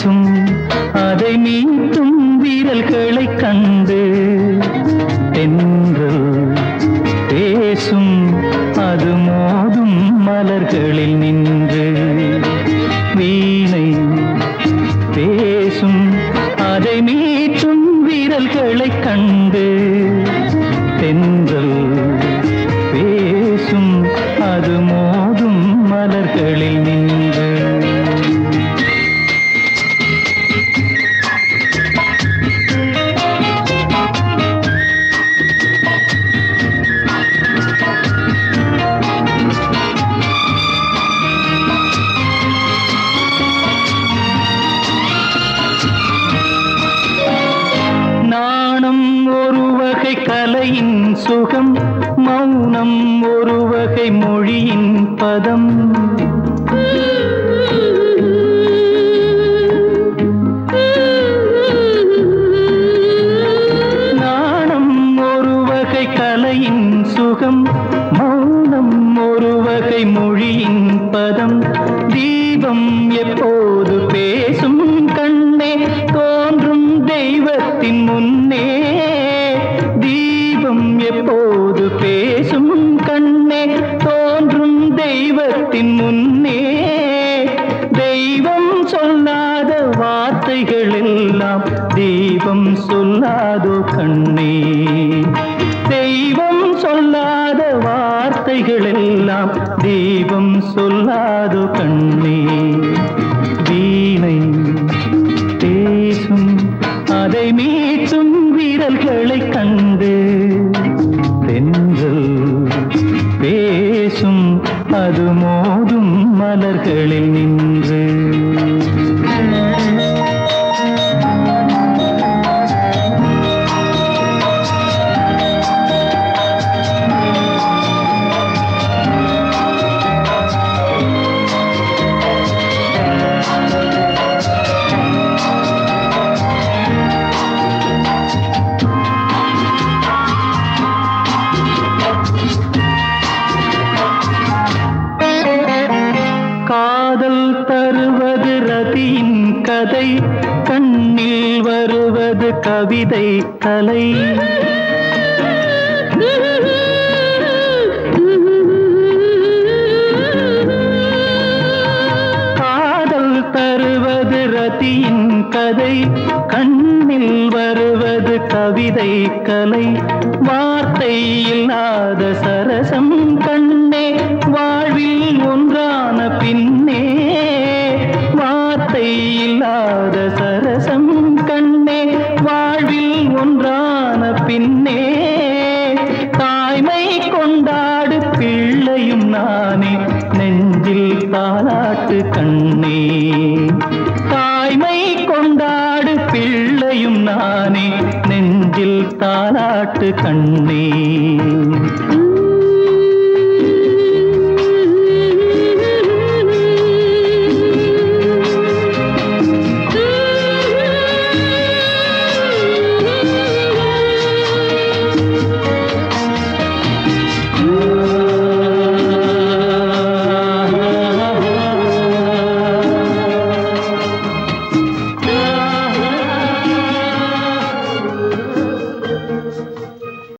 பேசும் அதை மீட்டும் வீரல்களைக் கண்டு தென்றல் பேசும் அது மோதும் மலர்களில் நின்று வீணை பேசும் அதை மீட்டும் வீரல்களைக் கண்டு தென்றல் பேசும் அது மோதும் மலர்களில் நின்று சுகம் மௌனம் ஒரு வகை மொழியின் பதம். நாணம் ஒரு வகை கலையின் சுகம் மௌனம் ஒரு வகை மொழியின் பதம். தீபம் எப்போது பேசும் தெய்வத்தின் முன்னே தெய்வம் சொல்லாத வார்த்தைகள் எல்லாம் தெய்வம் சொல்லாதோ கண்ணே. தெய்வம் சொல்லாத வார்த்தைகள் எல்லாம் தெய்வம் சொல்லாதோ கண்ணே. வீணை பேசும் அதை மீட்டும் வீரல்களைக் கண்டு தென்றல் பேசும் அது மோதும் மலர்களில் கதையின் கதை கண்ணில் வருவது கவிதை கலை. காதல் தருவது ரதியின் கதை கண்ணில் வருவது கவிதை கலை. வார்த்தை இல்லாத சரசம் கண் நெஞ்சில் தாலாட்டு கண்ணே. தாய்மை கொண்டாடு பிள்ளையும் நானே. நெஞ்சில் தாலாட்டு கண்ணே.